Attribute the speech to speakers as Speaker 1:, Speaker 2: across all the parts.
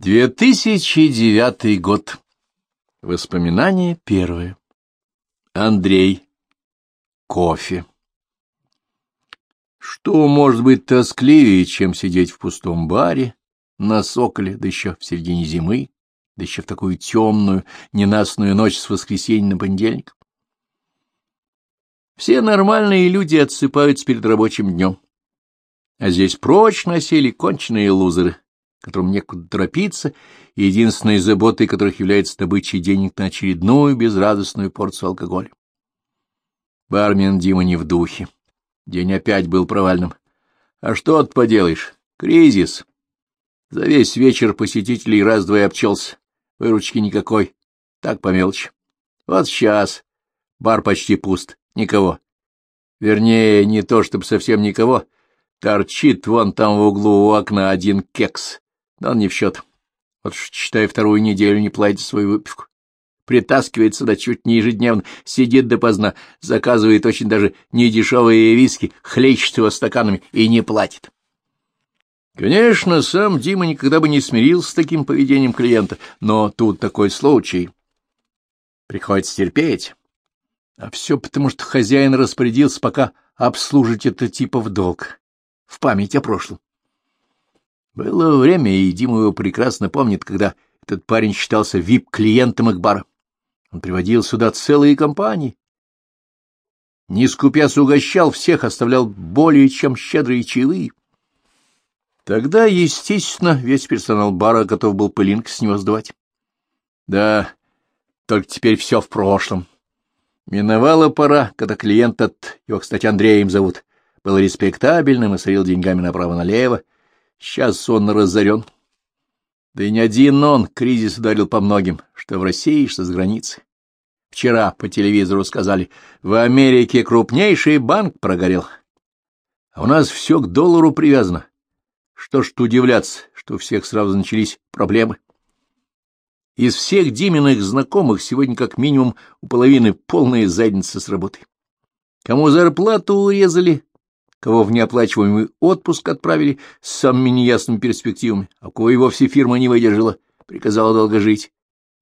Speaker 1: 2009 год. Воспоминание первое. Андрей. Кофе. Что может быть тоскливее, чем сидеть в пустом баре, на соколе, да еще в середине зимы, да еще в такую темную, ненастную ночь с воскресенья на понедельник? Все нормальные люди отсыпаются перед рабочим днем. А здесь прочно осели конченые лузеры, которым некуда торопиться, и единственной заботой которых является добыча денег на очередную безрадостную порцию алкоголя. Бармен Дима не в духе. День опять был провальным. А что ты поделаешь? Кризис. За весь вечер посетителей раз-два обчелся. Выручки никакой. Так по мелочи. Вот сейчас. Бар почти пуст. Никого. Вернее, не то чтобы совсем никого. Торчит вон там в углу у окна один кекс. Но он не в счет. Вот считай, вторую неделю не платит свою выпивку. Притаскивает сюда чуть не ежедневно, сидит допоздна, заказывает очень даже недешевые виски, хлещет его стаканами и не платит. Конечно, сам Дима никогда бы не смирился с таким поведением клиента, но тут такой случай. Приходится терпеть. А все потому, что хозяин распорядился пока обслужить это типа в долг, в память о прошлом. Было время, и Дима его прекрасно помнит, когда этот парень считался вип-клиентом их бара. Он приводил сюда целые компании. Не скупясь, угощал всех, оставлял более чем щедрые чаевые. Тогда, естественно, весь персонал бара готов был пылинг с него сдавать. Да, только теперь все в прошлом. Миновала пора, когда клиент от, его, кстати, Андреем зовут, был респектабельным и сорил деньгами направо-налево, Сейчас он разорен. Да и не один он, кризис ударил по многим, что в России, что с границы. Вчера по телевизору сказали, в Америке крупнейший банк прогорел. А у нас все к доллару привязано. Что ж удивляться, что у всех сразу начались проблемы. Из всех Диминых знакомых сегодня как минимум у половины полная задница с работой. Кому зарплату урезали, кого в неоплачиваемый отпуск отправили с самыми неясными перспективами, а кого и вовсе фирма не выдержала, приказала долго жить.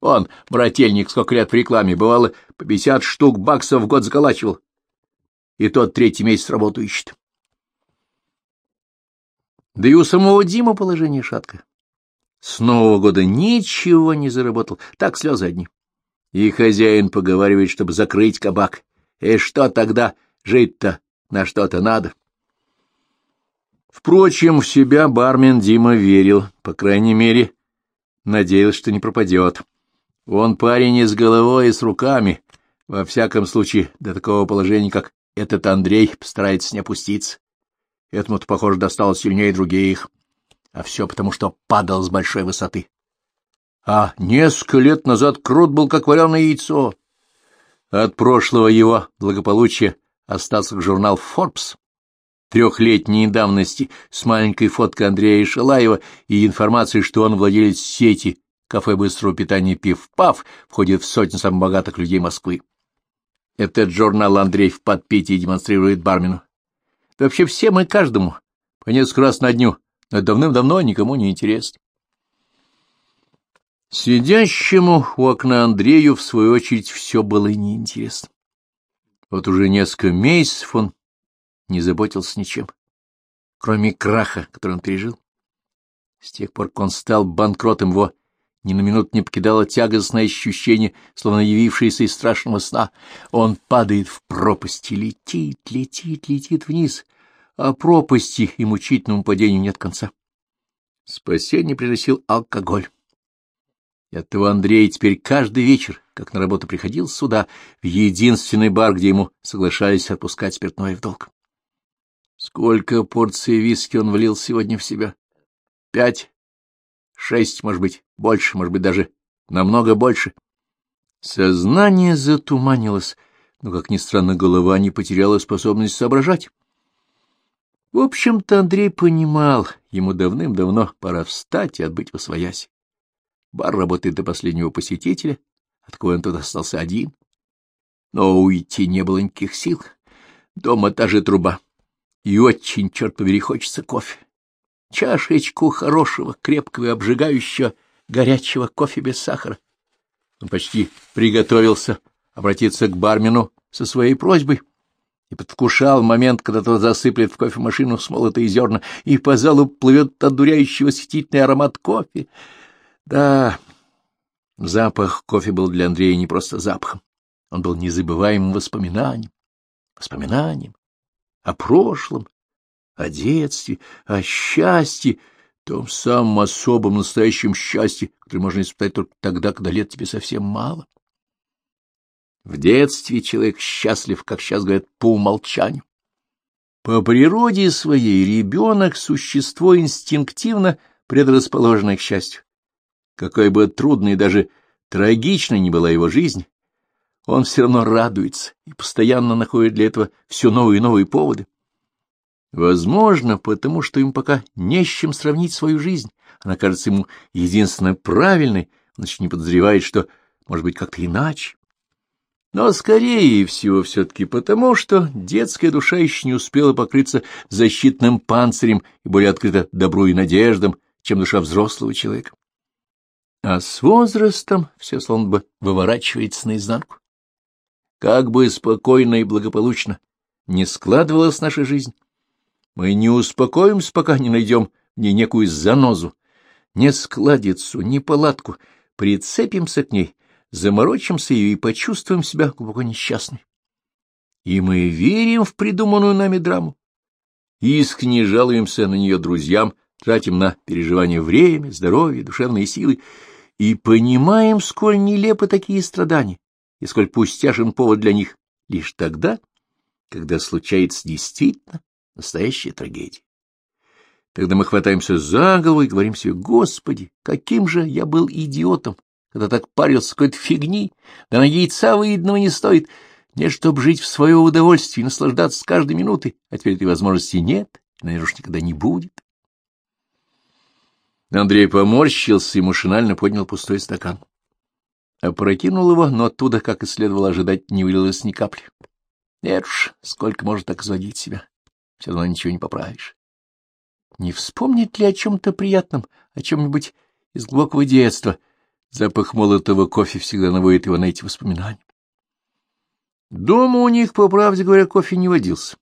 Speaker 1: Он, брательник, сколько лет в рекламе, бывало, по пятьдесят штук баксов в год заколачивал. И тот третий месяц работу ищет. Да и у самого Дима положение шатко. С Нового года ничего не заработал, так слезы одни. И хозяин поговаривает, чтобы закрыть кабак. И что тогда жить-то на что-то надо? Впрочем, в себя бармен Дима верил, по крайней мере, надеялся, что не пропадет. Он парень и с головой, и с руками, во всяком случае, до такого положения, как этот Андрей, постарается не опуститься. Этому-то, похоже, досталось сильнее других. А все потому, что падал с большой высоты. А несколько лет назад крут был, как вареное яйцо. От прошлого его благополучия остался журнал Forbes, трехлетней давности с маленькой фоткой Андрея Шалаева и информацией, что он владелец сети кафе быстрого питания «Пив-Пав», входит в сотню самых богатых людей Москвы. Этот журнал Андрей в подпитии демонстрирует бармену. Да вообще всем и каждому, по несколько раз на дню, но давным-давно никому не интересно. Сидящему у окна Андрею, в свою очередь, все было неинтересно. Вот уже несколько месяцев он не заботился ничем, кроме краха, который он пережил. С тех пор, как он стал банкротом, его ни на минуту не покидало тягостное ощущение, словно явившееся из страшного сна. Он падает в пропасть и летит, летит, летит вниз, а пропасти и мучительному падению нет конца. Спасение приносил алкоголь. И оттого Андрей теперь каждый вечер, как на работу приходил сюда, в единственный бар, где ему соглашались отпускать спиртное в долг. Сколько порций виски он влил сегодня в себя? Пять? Шесть, может быть, больше, может быть, даже намного больше. Сознание затуманилось, но, как ни странно, голова не потеряла способность соображать. В общем-то, Андрей понимал, ему давным-давно пора встать и отбыть во своясь. Бар работает до последнего посетителя, от кого он тут остался один. Но уйти не было никаких сил. Дома та же труба. И очень, черт побери, хочется кофе. Чашечку хорошего, крепкого и обжигающего горячего кофе без сахара. Он почти приготовился обратиться к бармену со своей просьбой и подкушал момент, когда тот засыплет в кофемашину смолотые зерна, и по залу плывет одуряющий восхитительный аромат кофе. Да, запах кофе был для Андрея не просто запахом, он был незабываемым воспоминанием, воспоминанием о прошлом, о детстве, о счастье, том самом особом настоящем счастье, которое можно испытать только тогда, когда лет тебе совсем мало. В детстве человек счастлив, как сейчас говорят, по умолчанию. По природе своей ребенок — существо инстинктивно предрасположенное к счастью. Какой бы трудной даже трагичной ни была его жизнь, он все равно радуется и постоянно находит для этого все новые и новые поводы. Возможно, потому что им пока не с чем сравнить свою жизнь. Она кажется ему единственно правильной, он еще не подозревает, что может быть как-то иначе. Но, скорее всего, все-таки потому, что детская душа еще не успела покрыться защитным панцирем и более открыта добру и надеждам, чем душа взрослого человека. А с возрастом все словно бы выворачивается наизнанку. Как бы спокойно и благополучно не складывалась наша жизнь, мы не успокоимся, пока не найдем ней некую занозу, не складицу, не палатку, прицепимся к ней заморочимся ее и почувствуем себя глубоко несчастной. И мы верим в придуманную нами драму. Искренне жалуемся на нее друзьям, тратим на переживание время, здоровье, душевные силы и понимаем, сколь нелепы такие страдания и сколь пустяшен повод для них лишь тогда, когда случается действительно настоящая трагедия. Тогда мы хватаемся за голову и говорим себе, «Господи, каким же я был идиотом! когда так парился какой-то фигни, да на яйца выеденного не стоит. Не чтобы жить в свое удовольствие и наслаждаться каждой минутой, а теперь этой возможности нет, и, наверное, уж никогда не будет. Андрей поморщился и машинально поднял пустой стакан. Опрокинул его, но оттуда, как и следовало ожидать, не вылилось ни капли. Нет уж, сколько может так изводить себя. Все равно ничего не поправишь. Не вспомнит ли о чем-то приятном, о чем-нибудь из глубокого детства, Запах молотого кофе всегда наводит его на эти воспоминания. Дома у них, по правде говоря, кофе не водился.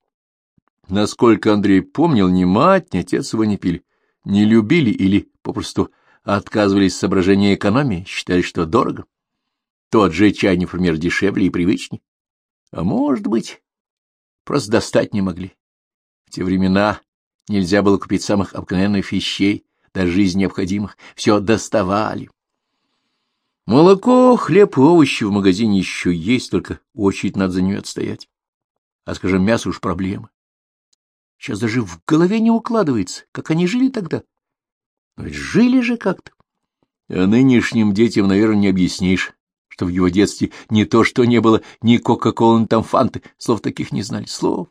Speaker 1: Насколько Андрей помнил, ни мать, ни отец его не пили, не любили или попросту отказывались с соображения экономии, считали, что дорого. Тот же чай, например, дешевле и привычнее. А может быть, просто достать не могли. В те времена нельзя было купить самых обыкновенных вещей, даже жизнь необходимых. Все доставали. Молоко, хлеб и овощи в магазине еще есть, только очередь надо за нее отстоять. А, скажем, мясо уж проблема. Сейчас даже в голове не укладывается, как они жили тогда. Но ведь жили же как-то. А нынешним детям, наверное, не объяснишь, что в его детстве не то, что не было ни кока-колы, там фанты, слов таких не знали, слов.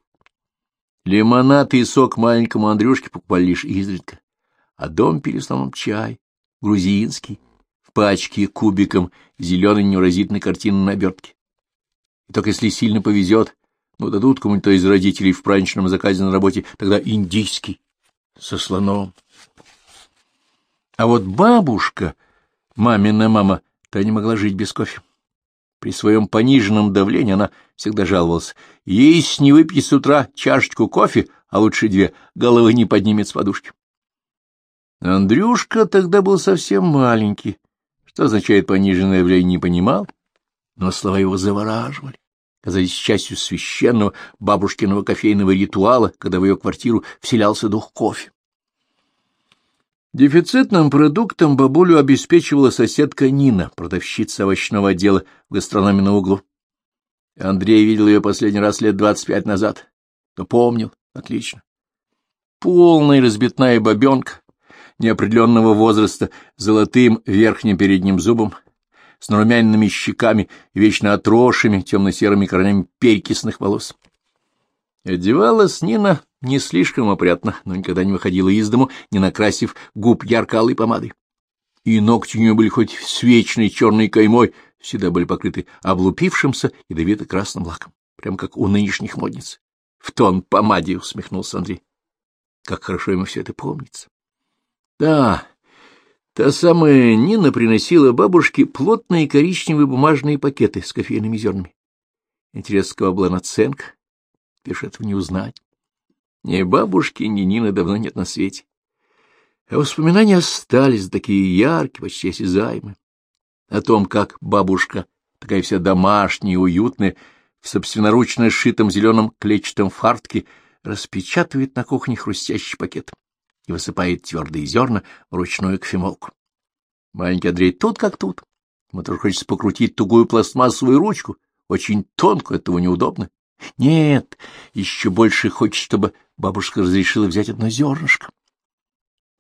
Speaker 1: Лимонад и сок маленькому Андрюшке покупали лишь изредка, а дом пили в основном чай, грузинский, пачке кубиком зеленой невразительной картины на обертке. И только если сильно повезет, ну, дадут кому-то из родителей в праздничном заказе на работе, тогда индийский, со слоном. А вот бабушка, мамина мама, та не могла жить без кофе. При своем пониженном давлении она всегда жаловалась. Есть не выпить с утра чашечку кофе, а лучше две, головы не поднимет с подушки. Андрюшка тогда был совсем маленький, что означает пониженное давление, не понимал, но слова его завораживали, казались частью священного бабушкиного кофейного ритуала, когда в ее квартиру вселялся дух кофе. Дефицитным продуктом бабулю обеспечивала соседка Нина, продавщица овощного отдела в гастрономе на углу. Андрей видел ее последний раз лет двадцать пять назад, но помнил отлично. Полная разбитная бабенка, неопределенного возраста, золотым верхним передним зубом, с нарумяненными щеками и вечно отросшими темно-серыми корнями перекисных волос. Одевалась Нина не слишком опрятно, но никогда не выходила из дому, не накрасив губ ярко-алой помадой. И ногти у нее были хоть с вечной черной каймой, всегда были покрыты облупившимся ядовито-красным лаком, прямо как у нынешних модниц. В тон помаде усмехнулся Андрей. Как хорошо ему все это помнится. Да, Та самая Нина приносила бабушке плотные коричневые бумажные пакеты с кофейными зернами. Интересно, какова была наценка? Теперь этого не узнать. Ни бабушки, ни Нины давно нет на свете. А воспоминания остались такие яркие, почти осязаемые. О том, как бабушка, такая вся домашняя и уютная, в собственноручно сшитом зеленом клетчатом фартке, распечатывает на кухне хрустящий пакет и высыпает твердые зерна в ручную кофемолку. Маленький Андрей тут как тут. Ему тоже хочется покрутить тугую пластмассовую ручку, очень тонкую, этого неудобно. Нет, еще больше хочет, чтобы бабушка разрешила взять одно зернышко.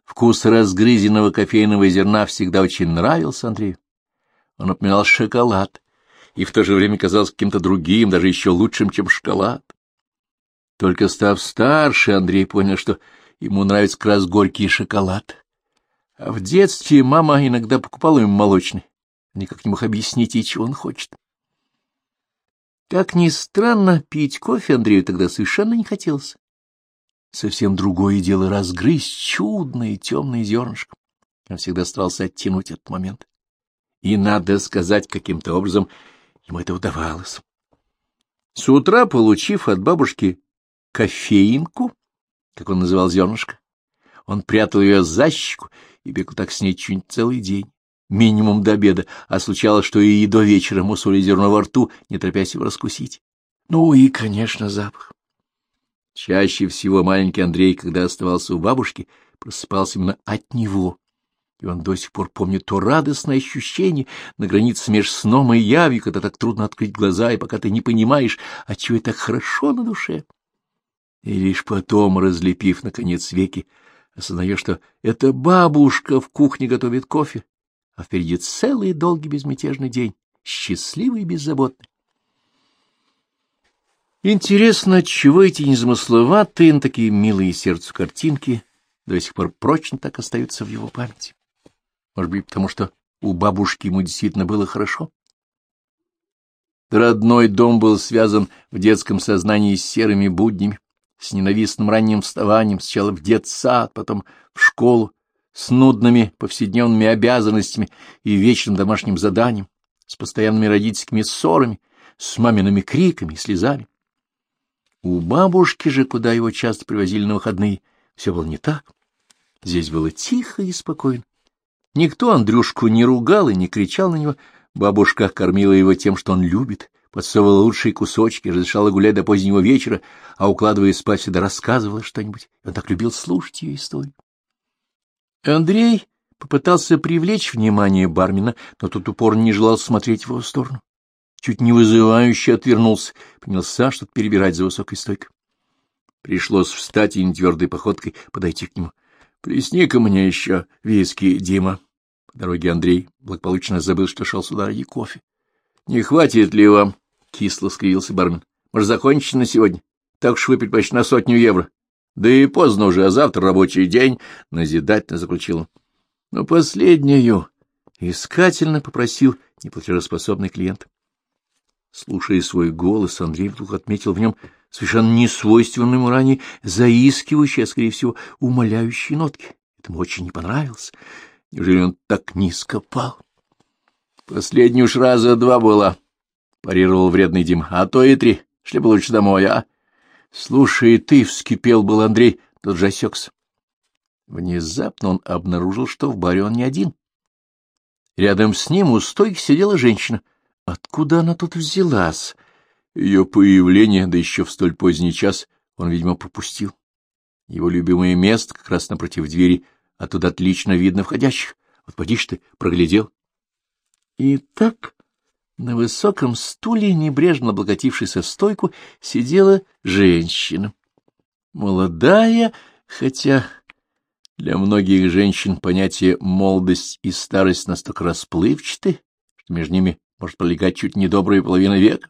Speaker 1: Вкус разгрызенного кофейного зерна всегда очень нравился Андрею. Он напоминал шоколад и в то же время казался каким-то другим, даже еще лучшим, чем шоколад. Только став старше, Андрей понял, что ему нравится как раз горький шоколад. А в детстве мама иногда покупала ему молочный. Никак не мог объяснить ей, чего он хочет. Как ни странно, пить кофе Андрею тогда совершенно не хотелось. Совсем другое дело разгрызть чудное темное зернышко. Он всегда старался оттянуть этот момент. И, надо сказать, каким-то образом ему это удавалось. С утра, получив от бабушки кофеинку, как он называл зернышко, он прятал ее за щеку и бегал так с ней чуть целый день минимум до обеда, а случалось, что и до вечера мусоли зерно во рту, не торопясь его раскусить. Ну и, конечно, запах. Чаще всего маленький Андрей, когда оставался у бабушки, просыпался именно от него. И он до сих пор помнит то радостное ощущение на границе между сном и явью, когда так трудно открыть глаза, и пока ты не понимаешь, отчего это хорошо на душе. И лишь потом, разлепив, наконец, веки, осознаешь, что это бабушка в кухне готовит кофе, а впереди целый долгий безмятежный день, счастливый и беззаботный. Интересно, чего эти незамысловатые, но такие милые сердцу картинки до сих пор прочно так остаются в его памяти? Может быть, потому что у бабушки ему действительно было хорошо? Родной дом был связан в детском сознании с серыми буднями, с ненавистным ранним вставанием, сначала в детсад, потом в школу, с нудными повседневными обязанностями и вечным домашним заданием, с постоянными родительскими ссорами, с мамиными криками и слезами. У бабушки же, куда его часто привозили на выходные, все было не так. Здесь было тихо и спокойно. Никто Андрюшку не ругал и не кричал на него. Бабушка кормила его тем, что он любит, подсовывала лучшие кусочки, разрешала гулять до позднего вечера, а, укладывая спать, всегда рассказывала что-нибудь. Он так любил слушать ее историю. Андрей попытался привлечь внимание бармена, но тот упорно не желал смотреть в его сторону. Чуть не вызывающе отвернулся, принялся что-то перебирать за высокой стойкой. Пришлось встать и нетвердой походкой подойти к нему. — Плесни-ка мне еще виски, Дима. По дороге Андрей благополучно забыл, что шел сюда ради кофе. — Не хватит ли вам? — кисло скривился бармен. — Может, закончить на сегодня? Так уж выпить почти на сотню евро. Да и поздно уже, а завтра рабочий день, — назидательно заключил. Но последнюю искательно попросил неплатежеспособный клиент. Слушая свой голос, Андрей вдруг отметил в нем совершенно несвойственную ему ранее заискивающие, а, скорее всего, умоляющие нотки. Это ему очень не понравилось. Неужели он так низко пал? — Последний уж раза два было, — парировал вредный Дим, — а то и три. Шли бы лучше домой, а? Слушай, ты, — вскипел был Андрей, тот же осекся. Внезапно он обнаружил, что в баре он не один. Рядом с ним у стойки сидела женщина. Откуда она тут взялась? Ее появление, да еще в столь поздний час, он, видимо, пропустил. Его любимое место как раз напротив двери, оттуда отлично видно входящих. Вот поди ты, проглядел. И так на высоком стуле, небрежно облокотившись о стойку, сидела женщина. Молодая, хотя для многих женщин понятие молодость и старость настолько расплывчаты, что между ними может пролегать чуть не добрая половина века.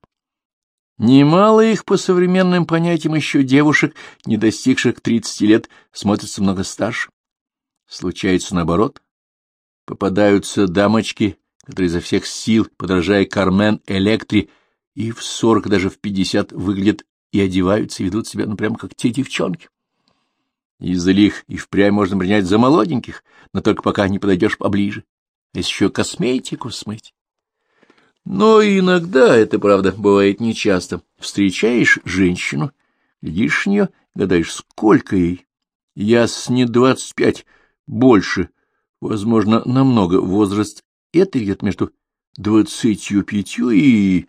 Speaker 1: Немало их по современным понятиям еще девушек, не достигших тридцати лет, смотрятся много старше. Случается наоборот. Попадаются дамочки которые изо всех сил, подражая Кармен Электри, и в сорок, даже в пятьдесят выглядят и одеваются, и ведут себя, ну, прямо как те девчонки. Из-за них и впрямь можно принять за молоденьких, но только пока не подойдешь поближе. А еще косметику смыть. Но иногда, это правда, бывает нечасто, встречаешь женщину, глядишь нее, гадаешь, сколько ей. с не двадцать пять, больше, возможно, намного. Возраст это идет между двадцатью пятью и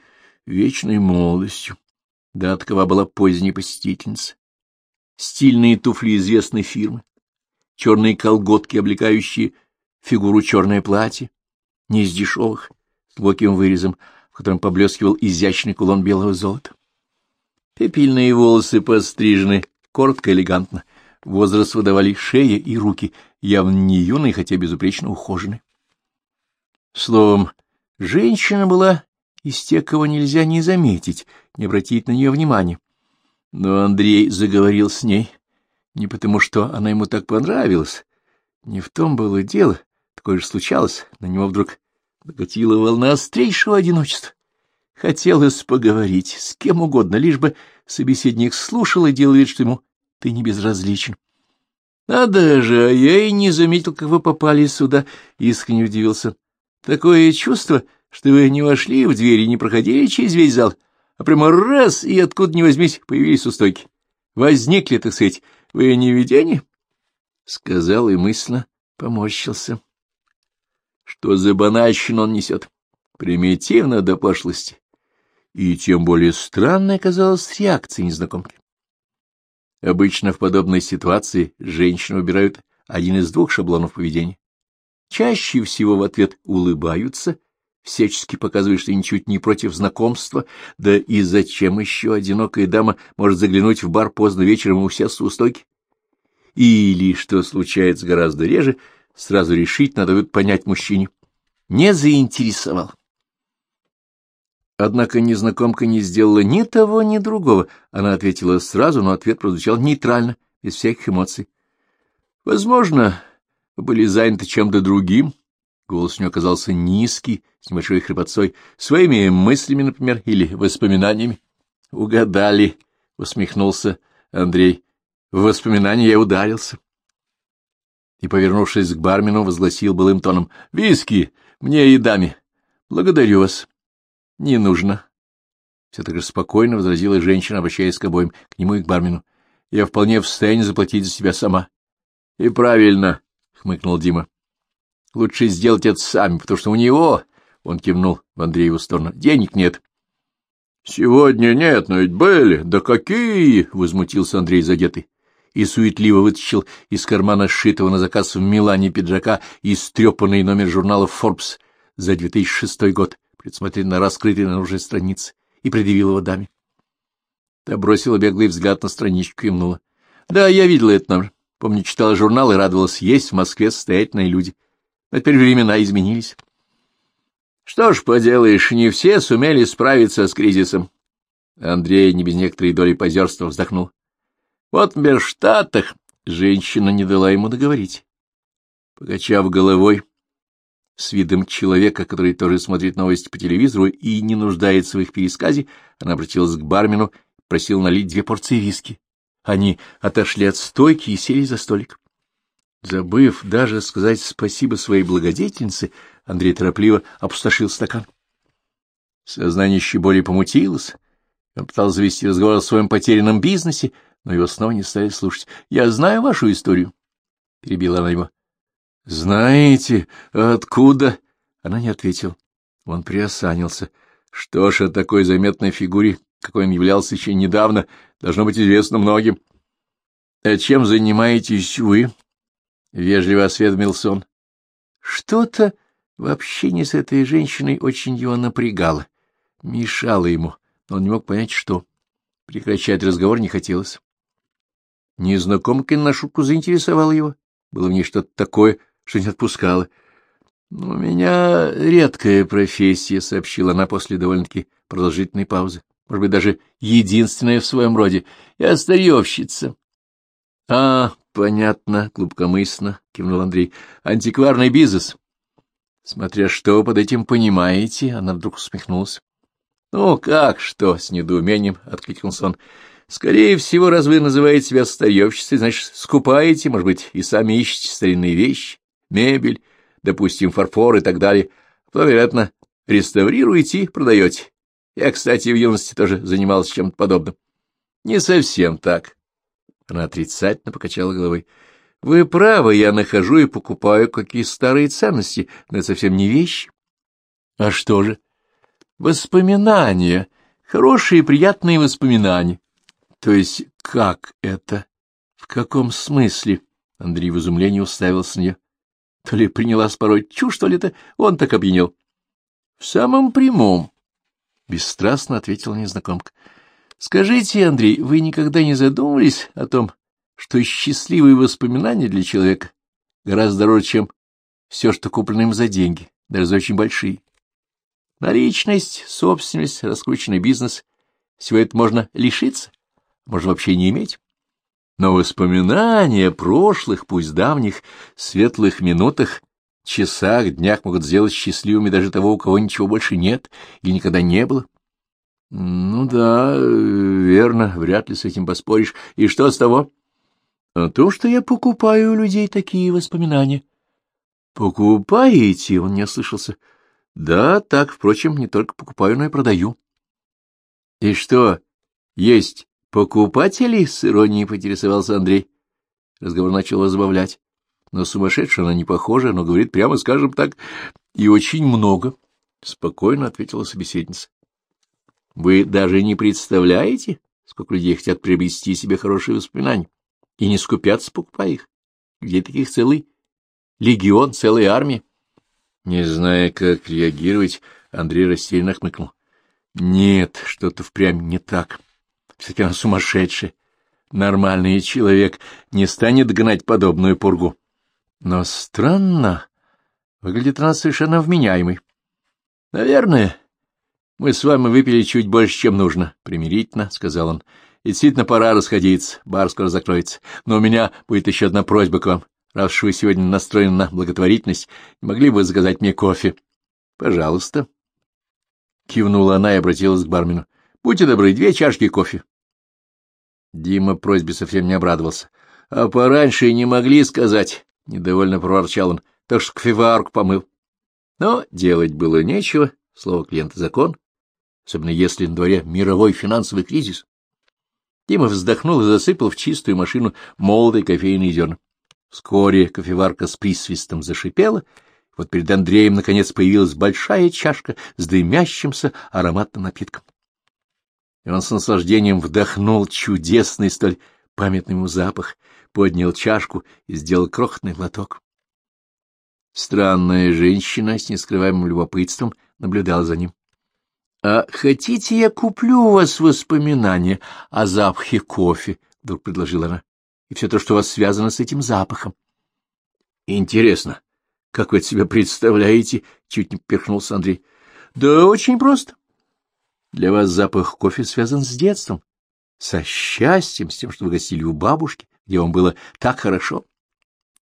Speaker 1: вечной молодостью. Да, такова была поздняя посетительница. Стильные туфли известной фирмы, черные колготки, облекающие фигуру черное платье, не из дешевых, с глубоким вырезом, в котором поблескивал изящный кулон белого золота. Пепельные волосы пострижены коротко, элегантно. Возраст выдавали шея и руки, явно не юные, хотя безупречно ухоженные. Словом, женщина была из тех, кого нельзя не заметить, не обратить на нее внимания. Но Андрей заговорил с ней не потому, что она ему так понравилась. Не в том было дело. Такое же случалось. На него вдруг накатила волна острейшего одиночества. Хотелось поговорить с кем угодно, лишь бы собеседник слушал и делал вид, что ему ты не безразличен. — Надо же, а я и не заметил, как вы попали сюда, — искренне удивился. — Такое чувство, что вы не вошли в дверь и не проходили через весь зал, а прямо раз и откуда ни возьмись появились у. Возникли, так сказать, вы не видение? — сказал и мысленно поморщился. Что за банальщину он несет? Примитивно до пошлости. И тем более странной оказалась реакция незнакомки. Обычно в подобной ситуации женщины выбирают один из двух шаблонов поведения. Чаще всего в ответ улыбаются всячески показывая, что ничуть не против знакомства, да и зачем еще одинокая дама может заглянуть в бар поздно вечером и усесться у стойки? Или, что случается гораздо реже, сразу решить надо будет понять мужчине. Не заинтересовал. Однако незнакомка не сделала ни того, ни другого. Она ответила сразу, но ответ прозвучал нейтрально, без всяких эмоций. Возможно, были заняты чем-то другим, Голос у него оказался низкий, с небольшой хрипотцой, своими мыслями, например, или воспоминаниями. — Угадали, — усмехнулся Андрей. — В воспоминания я ударился. И, повернувшись к бармену, возгласил былым тоном. — Виски! Мне и даме! Благодарю вас. — Не нужно. Все так же спокойно возразила женщина, обращаясь к обоим, к нему и к бармену. — Я вполне в состоянии заплатить за себя сама. — И правильно, — хмыкнул Дима. Лучше сделать это сами, потому что у него, — он кивнул в Андрееву сторону, — денег нет. — Сегодня нет, но ведь были. Да какие! — возмутился Андрей задетый и суетливо вытащил из кармана сшитого на заказ в Милане пиджака истрепанный номер журнала Forbes за 2006 год, предсмотрен на раскрытой наружной странице, и предъявил его даме. Та бросила беглый взгляд на страничку и кивнула. — Да, я видела этот номер. Помню, читала журнал и радовалась. Есть в Москве состоятельные люди. А теперь времена изменились. Что ж поделаешь, не все сумели справиться с кризисом. Андрей не без некоторой доли позерства вздохнул. Вот в Берштатах женщина не дала ему договорить. Покачав головой, с видом человека, который тоже смотрит новости по телевизору и не нуждается в их пересказе, она обратилась к бармену, просила налить две порции виски. Они отошли от стойки и сели за столик. Забыв даже сказать спасибо своей благодетельнице, Андрей торопливо опустошил стакан. Сознание еще более помутилось. Он пытался завести разговор о своем потерянном бизнесе, но его снова не стали слушать. — Я знаю вашу историю, — перебила она его. — Знаете, откуда? Она не ответила. Он приосанился. Что ж, о такой заметной фигуре, какой он являлся еще недавно, должно быть известно многим. — А чем занимаетесь вы? — вежливо осведомился он. Что-то в общении с этой женщиной очень его напрягало, мешало ему, но он не мог понять, что. Прекращать разговор не хотелось. Незнакомка на шутку заинтересовала его. Было в ней что-то такое, что не отпускало. — У меня редкая профессия, — сообщила она после довольно-таки продолжительной паузы. Может быть, даже единственная в своем роде. Я старьевщица. — А, Понятно, глубокомысленно, кивнул Андрей. Антикварный бизнес. Смотря что под этим понимаете, она вдруг усмехнулась. Ну, как что, с недоумением откликнулся он. Скорее всего, раз вы называете себя старьевщицей, значит, скупаете, может быть, и сами ищете старинные вещи, мебель, допустим, фарфор и так далее. Потом, вероятно, реставрируете и продаете. Я, кстати, в юности тоже занимался чем-то подобным. Не совсем так. Она отрицательно покачала головой. Вы правы, я нахожу и покупаю какие старые ценности, но это совсем не вещи. А что же? Воспоминания. Хорошие приятные воспоминания. То есть как это? В каком смысле? Андрей в изумлении уставился на нее. То ли приняла спорой чушь, то ли это он так опьянел. — В самом прямом, — бесстрастно ответила незнакомка. — Скажите, Андрей, вы никогда не задумывались о том, что счастливые воспоминания для человека гораздо дороже, чем все, что куплено им за деньги, даже за очень большие? Наличность, собственность, раскрученный бизнес — всего это можно лишиться, можно вообще не иметь. Но воспоминания прошлых, пусть давних, светлых минутах, часах, днях могут сделать счастливыми даже того, у кого ничего больше нет и никогда не было. Ну да, верно, вряд ли с этим поспоришь. И что с того? А то, что я покупаю у людей такие воспоминания. Покупаете? Он не ослышался. Да, так, впрочем, не только покупаю, но и продаю. И что, есть покупатели? С иронией поинтересовался Андрей. Разговор начал забавлять. Но сумасшедшая она не похожа, но говорит прямо, скажем так, и очень много. Спокойно ответила собеседница. Вы даже не представляете, сколько людей хотят приобрести себе хорошие воспоминания и не скупятся, покупая их. Где таких целый легион, целая армия? Не зная, как реагировать, Андрей растерянно хмыкнул. Нет, что-то впрямь не так. Все-таки она сумасшедшая. Нормальный человек не станет гнать подобную пургу. Но странно. Выглядит она совершенно вменяемой. Наверное, мы с вами выпили чуть больше, чем нужно. Примирительно, — сказал он. И действительно пора расходиться, бар скоро закроется. Но у меня будет еще одна просьба к вам. Раз уж вы сегодня настроены на благотворительность, не могли бы заказать мне кофе? — Пожалуйста. Кивнула она и обратилась к бармену. — Будьте добры, две чашки кофе. Дима просьбе совсем не обрадовался. — А пораньше не могли сказать, — недовольно проворчал он, — так что кофеварку помыл. Но делать было нечего, слово клиента закон, особенно если на дворе мировой финансовый кризис. Дима вздохнул и засыпал в чистую машину молотые кофейные зерна. Вскоре кофеварка с присвистом зашипела, вот перед Андреем наконец появилась большая чашка с дымящимся ароматным напитком. И он с наслаждением вдохнул чудесный, столь памятный ему запах, поднял чашку и сделал крохотный глоток. Странная женщина с нескрываемым любопытством наблюдала за ним. — А хотите, я куплю у вас воспоминания о запахе кофе? — вдруг предложила она и все то, что у вас связано с этим запахом. — Интересно, как вы это себе представляете? — чуть не перхнулся Андрей. — Да очень просто. Для вас запах кофе связан с детством, со счастьем, с тем, что вы гостили у бабушки, где вам было так хорошо,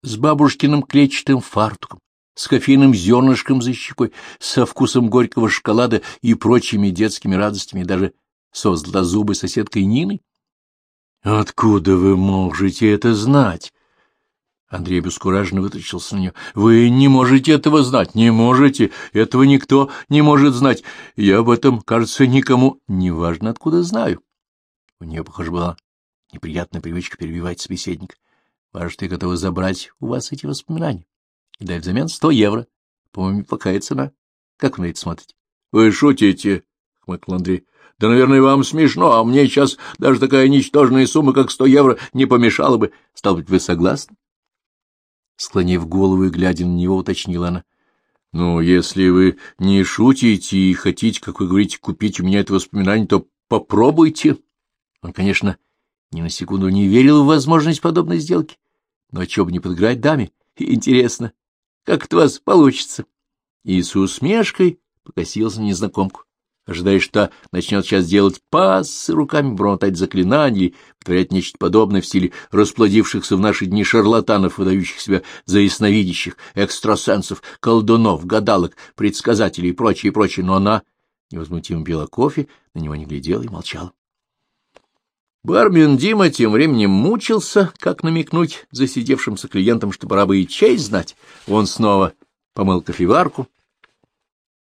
Speaker 1: с бабушкиным клетчатым фартуком, с кофейным зернышком за щекой, со вкусом горького шоколада и прочими детскими радостями, даже со злозубой соседкой Ниной. Откуда вы можете это знать? Андрей бескураженно вытащился на нее. — Вы не можете этого знать, не можете. Этого никто не может знать. Я об этом, кажется, никому. Неважно, откуда знаю. У нее, похоже, была неприятная привычка перебивать собеседника. Важно, что я готова забрать у вас эти воспоминания и дать взамен сто евро. По-моему, неплохая цена. Как вы на это смотрите? — Вы шутите, — хмыкнул Андрей. Да, наверное, вам смешно, а мне сейчас даже такая ничтожная сумма, как сто евро, не помешала бы. Стал быть, вы согласны? Склонив голову и глядя на него, уточнила она. — Ну, если вы не шутите и хотите, как вы говорите, купить у меня это воспоминание, то попробуйте. Он, конечно, ни на секунду не верил в возможность подобной сделки. Но чего бы не подыграть даме? Интересно, как это у вас получится? И с усмешкой покосился незнакомку ожидая, что начнет сейчас делать пассы, руками бормотать заклинания повторять нечто подобное в стиле расплодившихся в наши дни шарлатанов, выдающих себя за ясновидящих, экстрасенсов, колдунов, гадалок, предсказателей и прочее, и прочее, но она невозмутимо пила кофе, на него не глядела и молчала. Бармен Дима тем временем мучился, как намекнуть засидевшимся клиентам, что пора бы и честь знать. Он снова помыл кофеварку,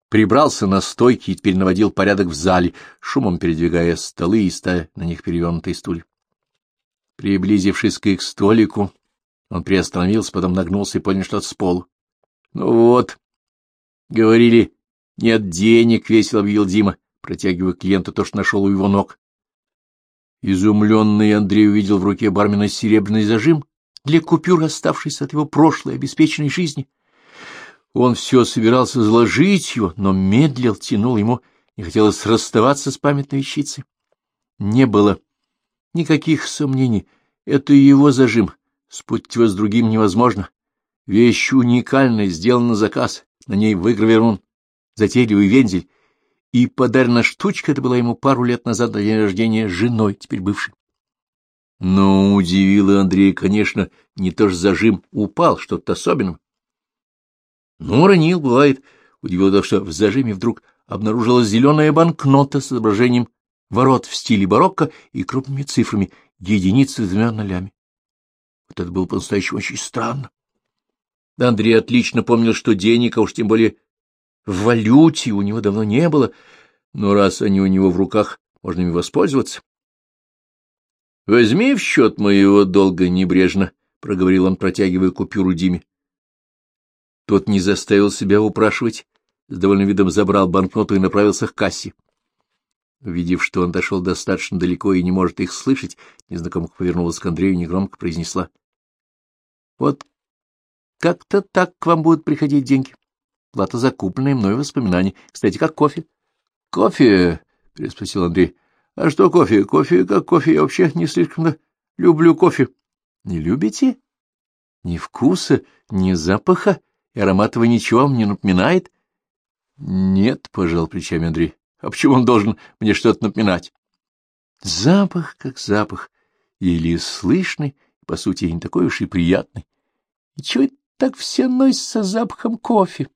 Speaker 1: прибрался на стойке и теперь наводил порядок в зале, шумом передвигая столы и ставя на них перевернутые стулья. Приблизившись к их столику, он приостановился, потом нагнулся и понял что-то с полу. — Ну вот, — говорили, — нет денег, — весело объявил Дима, протягивая клиенту то, что нашел у его ног. Изумленный Андрей увидел в руке бармена серебряный зажим для купюр, оставшийся от его прошлой обеспеченной жизни. Он все собирался заложить его, но медлил, тянул ему, не хотелось расставаться с памятной вещицей. Не было никаких сомнений. Это его зажим. Спутать его с другим невозможно. Вещь уникальная, сделана на заказ. На ней выгравирован затейливый вензель и подарена штучка, это была ему пару лет назад на день рождения женой, теперь бывшей. Но удивило Андрея, конечно, не то ж зажим упал, что-то особенное. Ну, ронил, бывает. Удивило то, что в зажиме вдруг обнаружилась зеленая банкнота с изображением ворот в стиле барокко и крупными цифрами, единицы с двумя нолями. Вот это было по-настоящему очень странно. Андрей отлично помнил, что денег, а уж тем более в валюте у него давно не было, но раз они у него в руках, можно ими воспользоваться. — Возьми в счет моего долга небрежно, — проговорил он, протягивая купюру Диме. Тот не заставил себя упрашивать, с довольным видом забрал банкноту и направился к кассе. Увидев, что он дошел достаточно далеко и не может их слышать, незнакомка повернулась к Андрею и негромко произнесла. — Вот как-то так к вам будут приходить деньги. Плата за купленные мной воспоминания. Кстати, как кофе? — Кофе? — переспросил Андрей. — А что кофе? Кофе как кофе. Я вообще не слишком люблю кофе. — Не любите? Ни вкуса, ни запаха, и аромат его ничего вам не напоминает? — Нет, — пожал плечами Андрей. — А почему он должен мне что-то напоминать? — Запах как запах, еле слышный, по сути, не такой уж и приятный. И чего так все носятся запахом кофе?